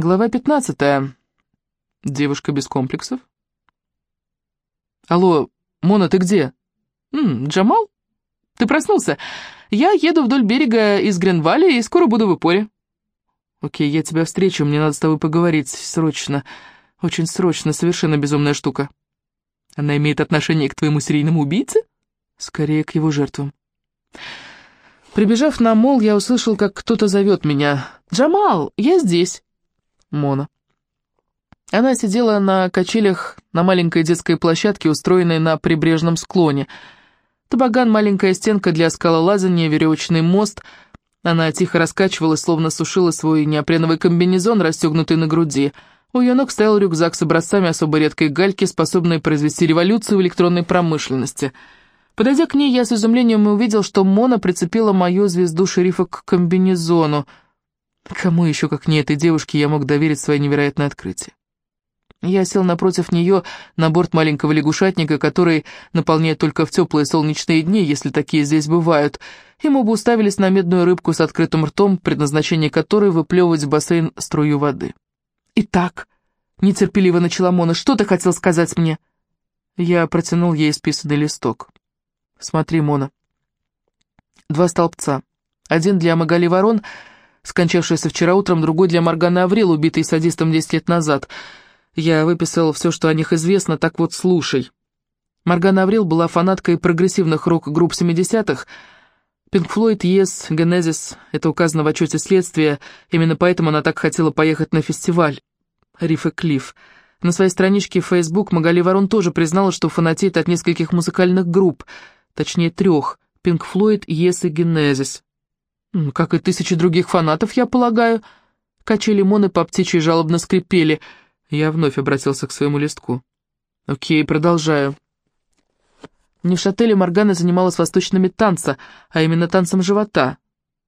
Глава 15. Девушка без комплексов. Алло, Мона, ты где? М, Джамал? Ты проснулся? Я еду вдоль берега из Гренвали и скоро буду в Ипоре. Окей, я тебя встречу, мне надо с тобой поговорить срочно. Очень срочно, совершенно безумная штука. Она имеет отношение к твоему серийному убийце? Скорее, к его жертвам. Прибежав на мол, я услышал, как кто-то зовет меня. «Джамал, я здесь!» Мона. Она сидела на качелях на маленькой детской площадке, устроенной на прибрежном склоне. Табаган, маленькая стенка для скалолазания, веревочный мост. Она тихо раскачивалась, словно сушила свой неопреновый комбинезон, расстегнутый на груди. У ее ног стоял рюкзак с образцами особо редкой гальки, способной произвести революцию в электронной промышленности. Подойдя к ней, я с изумлением увидел, что Мона прицепила мою звезду шерифа к комбинезону — Кому еще, как не этой девушке, я мог доверить свои невероятные открытия? Я сел напротив нее на борт маленького лягушатника, который наполняет только в теплые солнечные дни, если такие здесь бывают. И мы бы уставились на медную рыбку с открытым ртом, предназначение которой выплевывать в бассейн струю воды. «Итак», — нетерпеливо начала Мона, — «что ты хотел сказать мне?» Я протянул ей списанный листок. «Смотри, Мона. Два столбца. Один для Магали Ворон — скончавшаяся вчера утром, другой для Морганы Аврил, убитый садистом 10 лет назад. Я выписал все, что о них известно, так вот слушай. Моргана Аврил была фанаткой прогрессивных рок-групп 70-х, Пинк Флойд, Yes, Генезис, это указано в отчете следствия, именно поэтому она так хотела поехать на фестиваль. Риф и Клифф. На своей страничке в Facebook Магали Ворон тоже признала, что фанатеет от нескольких музыкальных групп, точнее трех, Пинк Флойд, Yes и Генезис. «Как и тысячи других фанатов, я полагаю». Качели Моны по птичьи жалобно скрипели. Я вновь обратился к своему листку. «Окей, продолжаю». Невшателе Моргана занималась восточными танца, а именно танцем живота.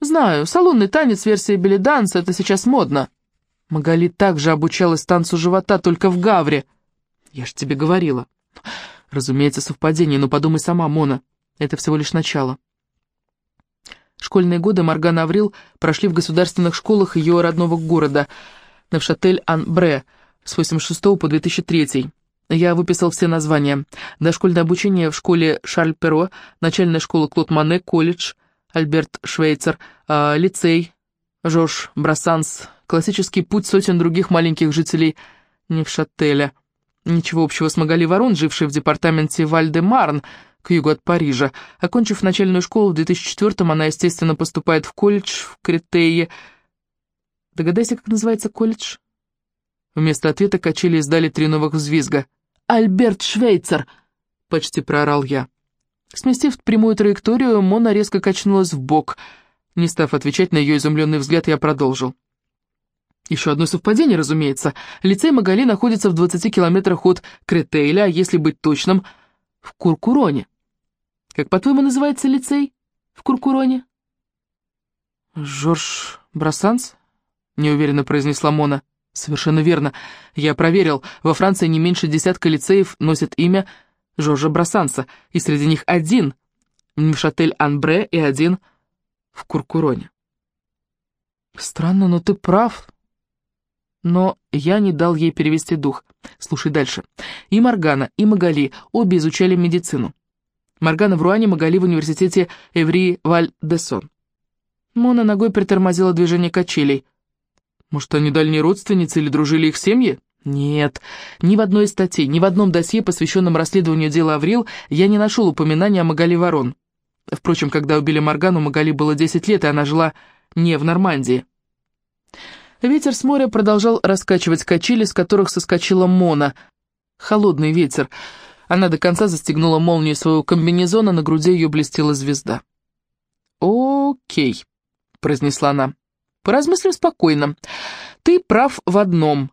«Знаю, салонный танец версии белиданса, это сейчас модно». Магали также обучалась танцу живота, только в Гавре. «Я ж тебе говорила». «Разумеется, совпадение, но подумай сама, Мона. Это всего лишь начало». Школьные годы Маргана Аврил прошли в государственных школах ее родного города, Невшатель-Ан-Бре, с 86 по 2003. Я выписал все названия. Дошкольное обучение в школе Шарль-Перо, начальная школа Клод Мане, колледж, Альберт Швейцер, э, лицей, Жорж Брассанс, классический путь сотен других маленьких жителей Невшателя. Ничего общего с Магали Ворон, жившей в департаменте Валь-де-Марн, к югу от Парижа. Окончив начальную школу в 2004-м, она, естественно, поступает в колледж в Критее. Догадайся, как называется колледж? Вместо ответа качели издали три новых взвизга. «Альберт Швейцер!» — почти проорал я. Сместив прямую траекторию, Мона резко качнулась в бок. Не став отвечать на ее изумленный взгляд, я продолжил. Еще одно совпадение, разумеется. Лицей Магали находится в 20 километрах от Кретейля, а если быть точным, в Куркуроне. Как, по-твоему, называется лицей в Куркуроне?» «Жорж Брассанс?» — неуверенно произнесла Мона. «Совершенно верно. Я проверил. Во Франции не меньше десятка лицеев носят имя Жоржа Брассанса, и среди них один в Шатель-Анбре и один в Куркуроне». «Странно, но ты прав». Но я не дал ей перевести дух. Слушай дальше. И Маргана, и Магали обе изучали медицину. Маргана в Магали в университете Эври-Валь-де-Сон. Мона ногой притормозила движение качелей. Может, они дальние родственницы или дружили их семьи? Нет, ни в одной из статей, ни в одном досье, посвященном расследованию дела Аврил, я не нашел упоминания о Магали Ворон. Впрочем, когда убили Маргану, Магале было 10 лет, и она жила не в Нормандии. Ветер с моря продолжал раскачивать качели, с которых соскочила Мона. Холодный ветер — она до конца застегнула молнию своего комбинезона, на груди ее блестела звезда. «Окей», — произнесла она. «Поразмыслим спокойно. Ты прав в одном.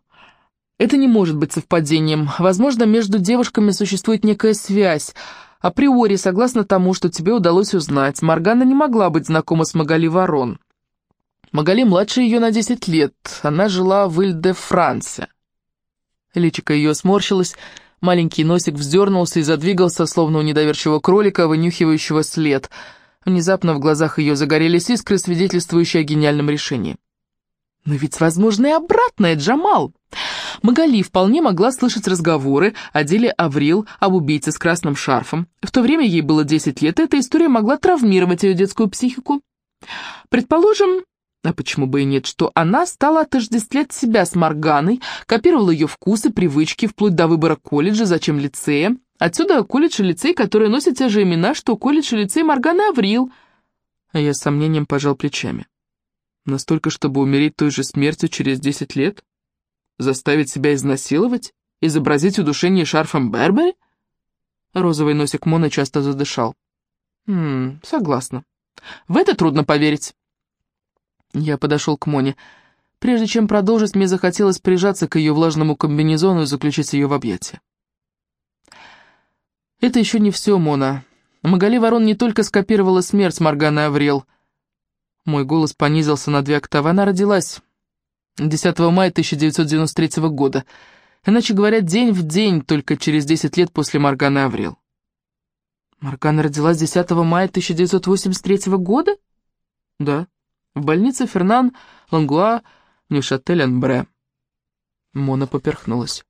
Это не может быть совпадением. Возможно, между девушками существует некая связь. Априори, согласно тому, что тебе удалось узнать, Моргана не могла быть знакома с Магали Ворон. Магали младше ее на 10 лет. Она жила в Иль-де-Франце». Личико ее сморщилось, — Маленький носик вздернулся и задвигался, словно у недоверчивого кролика, вынюхивающего след. Внезапно в глазах ее загорелись искры, свидетельствующие о гениальном решении. Но ведь возможно и обратное, Джамал. Магали вполне могла слышать разговоры о деле Аврил об убийце с красным шарфом. В то время ей было 10 лет, и эта история могла травмировать ее детскую психику. Предположим, а почему бы и нет, что она стала отождествлять себя с Морганой, копировала ее вкусы, привычки, вплоть до выбора колледжа, зачем лицея. Отсюда колледж и лицей, которые носят те же имена, что колледж и лицей Моргана Аврил. А я с сомнением пожал плечами. Настолько, чтобы умереть той же смертью через десять лет? Заставить себя изнасиловать? Изобразить удушение шарфом Бербери? Розовый носик Мона часто задышал. «Хм, согласна. В это трудно поверить». Я подошел к Моне. Прежде чем продолжить, мне захотелось прижаться к ее влажному комбинезону и заключить ее в объятия. Это еще не все, Мона. Магали Ворон не только скопировала смерть Морганы Аврел. Мой голос понизился на две октавы. Она родилась 10 мая 1993 года. Иначе говоря, день в день, только через 10 лет после Морганы Аврел. Моргана родилась 10 мая 1983 года? Да в больнице Фернан Лангуа Нюшатель-Анбре. Мона поперхнулась.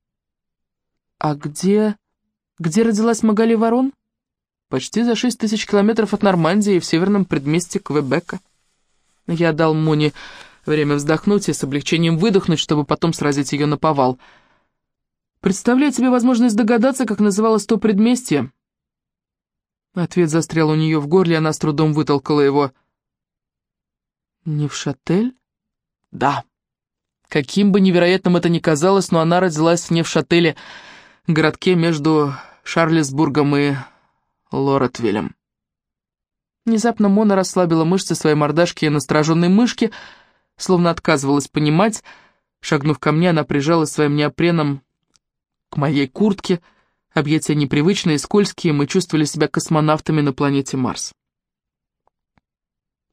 «А где... где родилась Магали Ворон?» «Почти за шесть тысяч километров от Нормандии в северном предместье Квебека». Я дал Моне время вздохнуть и с облегчением выдохнуть, чтобы потом сразить ее на повал. «Представляю себе возможность догадаться, как называлось то предместье?» Ответ застрял у нее в горле, она с трудом вытолкала его – Невшатель? Да. Каким бы невероятным это ни казалось, но она родилась в Невшателе, городке между Шарльсбургом и Лоретвиллем. Внезапно Мона расслабила мышцы своей мордашки и настороженной мышки, словно отказывалась понимать. Шагнув ко мне, она прижалась своим неопреном к моей куртке. Объятия непривычные, скользкие, мы чувствовали себя космонавтами на планете Марс.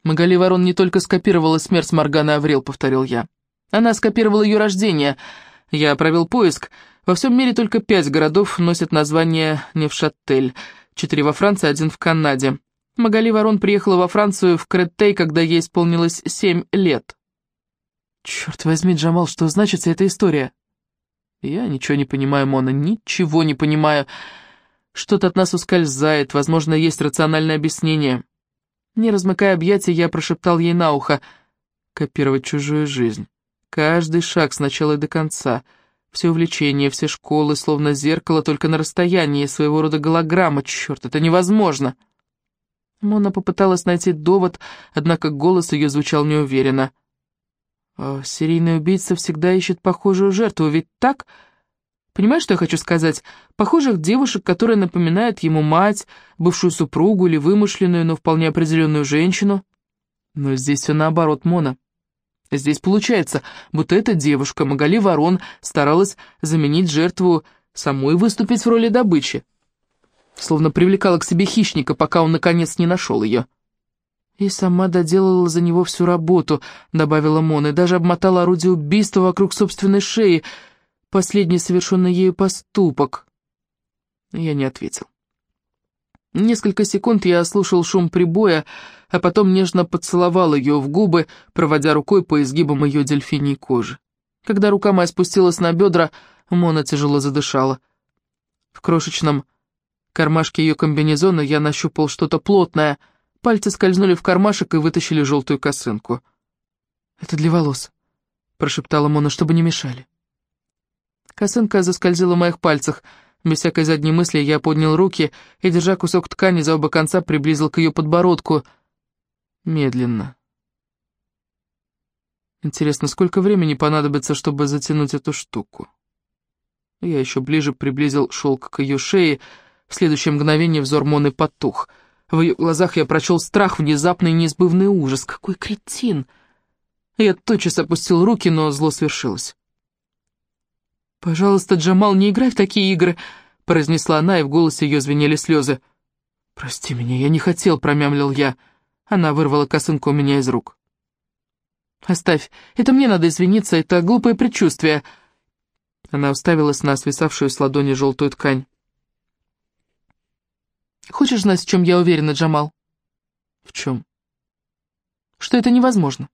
Магали Ворон не только скопировала смерть Морганы Аврил, повторил я. Она скопировала ее рождение. Я провел поиск. Во всем мире только пять городов носят название Невшаттель. Четыре во Франции, один в Канаде. Магали Ворон приехала во Францию в Креттей, когда ей исполнилось семь лет. Черт возьми, Джамал, что значит эта история? Я ничего не понимаю, Мона, ничего не понимаю. Что-то от нас ускользает, возможно, есть рациональное объяснение. Не размыкая объятия, я прошептал ей на ухо. Копировать чужую жизнь. Каждый шаг с начала и до конца. Все увлечения, все школы, словно зеркало, только на расстоянии, своего рода голограмма. Черт, это невозможно. Мона попыталась найти довод, однако голос ее звучал неуверенно. «О, серийный убийца всегда ищет похожую жертву, ведь так...» Понимаешь, что я хочу сказать? Похожих девушек, которые напоминают ему мать, бывшую супругу или вымышленную, но вполне определенную женщину. Но здесь все наоборот, Мона. Здесь получается, будто эта девушка, Магали Ворон, старалась заменить жертву самой выступить в роли добычи. Словно привлекала к себе хищника, пока он наконец не нашел ее. «И сама доделала за него всю работу», — добавила Мона, «и даже обмотала орудие убийства вокруг собственной шеи», последний совершенный ею поступок?» Я не ответил. Несколько секунд я слушал шум прибоя, а потом нежно поцеловал ее в губы, проводя рукой по изгибам ее дельфиней кожи. Когда рука моя спустилась на бедра, Мона тяжело задышала. В крошечном кармашке ее комбинезона я нащупал что-то плотное. Пальцы скользнули в кармашек и вытащили желтую косынку. «Это для волос», — прошептала Мона, — «чтобы не мешали». Косынка заскользила в моих пальцах. Без всякой задней мысли я поднял руки и, держа кусок ткани за оба конца, приблизил к ее подбородку. Медленно. Интересно, сколько времени понадобится, чтобы затянуть эту штуку? Я еще ближе приблизил шелк к ее шее. В следующее мгновение взор Моны потух. В ее глазах я прочел страх, внезапный неизбывный ужас. Какой кретин! Я тотчас опустил руки, но зло свершилось. «Пожалуйста, Джамал, не играй в такие игры», — произнесла она, и в голосе ее звенели слезы. «Прости меня, я не хотел», — промямлил я. Она вырвала косынку у меня из рук. «Оставь, это мне надо извиниться, это глупое предчувствие». Она уставилась на свисавшую с ладони желтую ткань. «Хочешь знать, в чем я уверена, Джамал?» «В чем?» «Что это невозможно.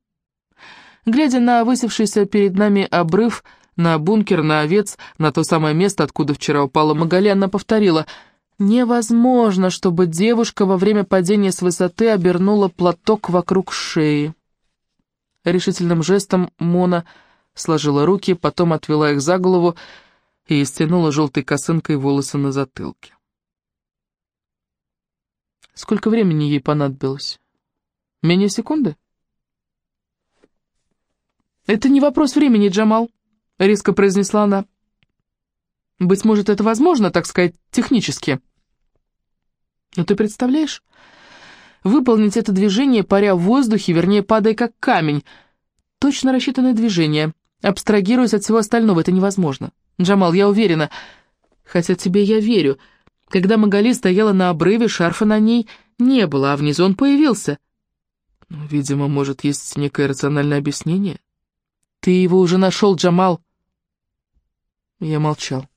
Глядя на высевшийся перед нами обрыв, на бункер, на овец, на то самое место, откуда вчера упала Магаля, она повторила «Невозможно, чтобы девушка во время падения с высоты обернула платок вокруг шеи». Решительным жестом Мона сложила руки, потом отвела их за голову и стянула желтой косынкой волосы на затылке. Сколько времени ей понадобилось? Менее секунды? «Это не вопрос времени, Джамал», — резко произнесла она. «Быть может, это возможно, так сказать, технически». «Но ты представляешь, выполнить это движение, паря в воздухе, вернее, падая как камень, точно рассчитанное движение, абстрагируясь от всего остального, это невозможно. Джамал, я уверена, хотя тебе я верю, когда Магали стояла на обрыве, шарфа на ней не было, а внизу он появился». Ну, «Видимо, может, есть некое рациональное объяснение?» «Ты его уже нашел, Джамал!» Я молчал.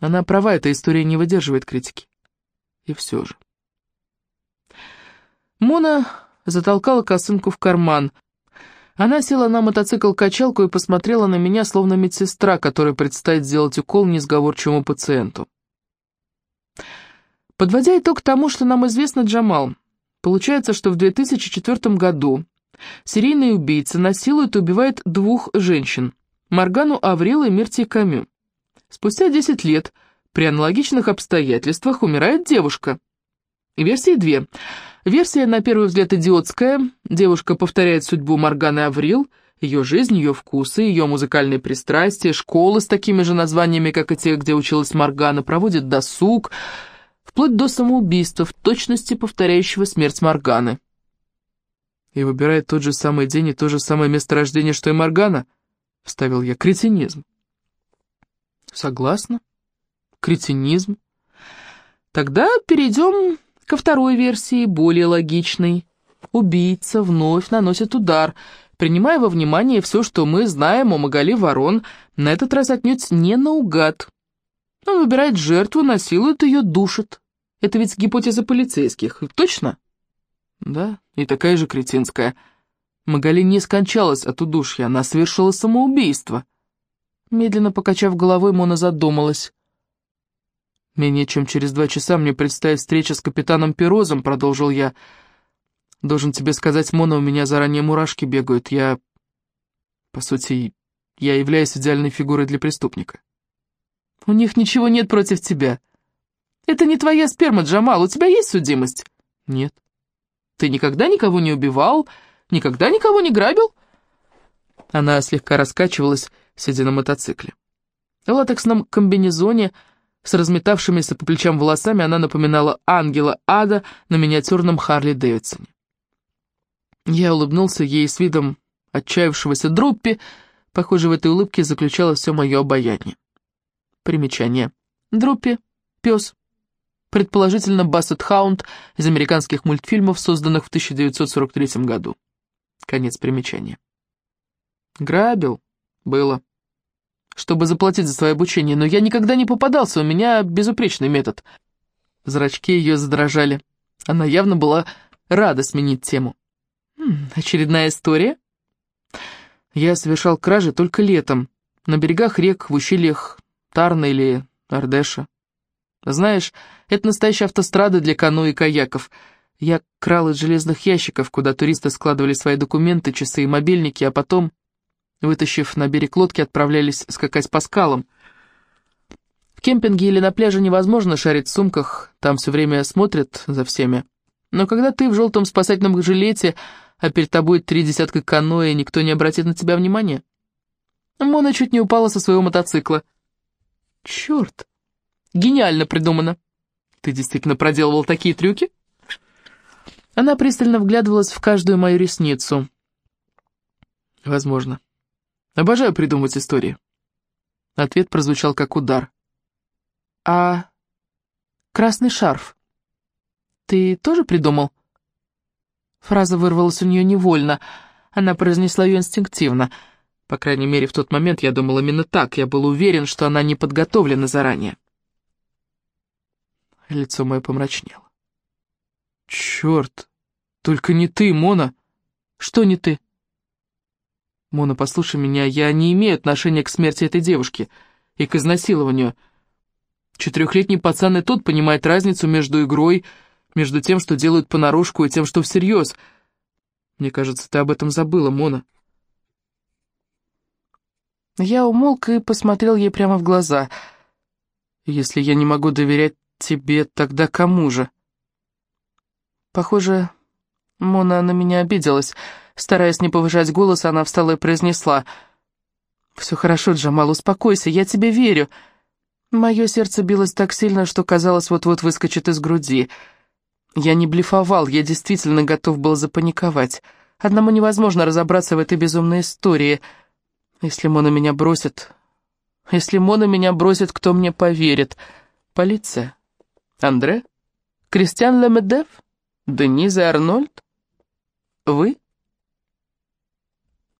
Она права, эта история не выдерживает критики. И все же. Мона затолкала косынку в карман. Она села на мотоцикл-качалку и посмотрела на меня, словно медсестра, которой предстоит сделать укол несговорчивому пациенту. Подводя итог тому, что нам известно, Джамал, получается, что в 2004 году серийный убийца насилует и убивает двух женщин – Маргану Аврил и Мирти Камю. Спустя 10 лет при аналогичных обстоятельствах умирает девушка. Версии две. Версия, на первый взгляд, идиотская. Девушка повторяет судьбу Морганы Аврил, ее жизнь, ее вкусы, ее музыкальные пристрастия, школы с такими же названиями, как и те, где училась Моргана, проводит досуг, вплоть до самоубийства, в точности повторяющего смерть Морганы. И выбирает тот же самый день и то же самое место рождения, что и Моргана, вставил я, кретинизм. Согласна. Кретинизм. Тогда перейдем ко второй версии, более логичной. Убийца вновь наносит удар, принимая во внимание все, что мы знаем о Магали Ворон, на этот раз отнюдь не наугад. Он выбирает жертву, насилует ее, душит. Это ведь гипотеза полицейских, точно? Да, и такая же кретинская. Магали не скончалась от удушья, она совершила самоубийство. Медленно покачав головой, Мона задумалась. «Менее чем через два часа мне предстоит встреча с капитаном Перозом», — продолжил я. «Должен тебе сказать, Мона, у меня заранее мурашки бегают. Я... По сути, я являюсь идеальной фигурой для преступника». «У них ничего нет против тебя. Это не твоя сперма, Джамал. У тебя есть судимость?» «Нет». «Ты никогда никого не убивал? Никогда никого не грабил?» Она слегка раскачивалась, сидя на мотоцикле. В латексном комбинезоне с разметавшимися по плечам волосами она напоминала ангела ада на миниатюрном Харли Дэвидсоне. Я улыбнулся ей с видом отчаявшегося Друппи, похоже, в этой улыбке заключалось все мое обаяние. Примечание. Друппи — пес. Предположительно, Бассет Хаунд из американских мультфильмов, созданных в 1943 году. Конец примечания. Грабил? Было чтобы заплатить за свое обучение, но я никогда не попадался, у меня безупречный метод». Зрачки ее задрожали. Она явно была рада сменить тему. «Хм, «Очередная история?» Я совершал кражи только летом, на берегах рек, в ущельях Тарна или Ардеша. Знаешь, это настоящая автострада для каноэ и каяков. Я крал из железных ящиков, куда туристы складывали свои документы, часы и мобильники, а потом Вытащив на берег лодки, отправлялись скакать по скалам. В кемпинге или на пляже невозможно шарить в сумках, там все время смотрят за всеми. Но когда ты в желтом спасательном жилете, а перед тобой три десятка каноэ, никто не обратит на тебя внимания. Мона чуть не упала со своего мотоцикла. Черт, гениально придумано. Ты действительно проделывал такие трюки? Она пристально вглядывалась в каждую мою ресницу. Возможно. Обожаю придумывать истории. Ответ прозвучал как удар. А красный шарф? Ты тоже придумал? Фраза вырвалась у нее невольно. Она произнесла ее инстинктивно. По крайней мере, в тот момент я думал именно так. Я был уверен, что она не подготовлена заранее. Лицо мое помрачнело. «Черт! Только не ты, Мона!» «Что не ты?» Мона, послушай меня, я не имею отношения к смерти этой девушки и к изнасилованию. Четырехлетний пацан и тот понимает разницу между игрой, между тем, что делают понарошку, и тем, что всерьез. Мне кажется, ты об этом забыла, Мона. Я умолк и посмотрел ей прямо в глаза. «Если я не могу доверять тебе, тогда кому же?» Похоже, Мона на меня обиделась. Стараясь не повышать голос, она встала и произнесла. «Все хорошо, Джамал, успокойся, я тебе верю». Мое сердце билось так сильно, что казалось, вот-вот выскочит из груди. Я не блефовал, я действительно готов был запаниковать. Одному невозможно разобраться в этой безумной истории — если Мона меня бросит... Если Мона меня бросит, кто мне поверит? Полиция? Андре? Кристиан Лемедев? Дениза Арнольд? Вы?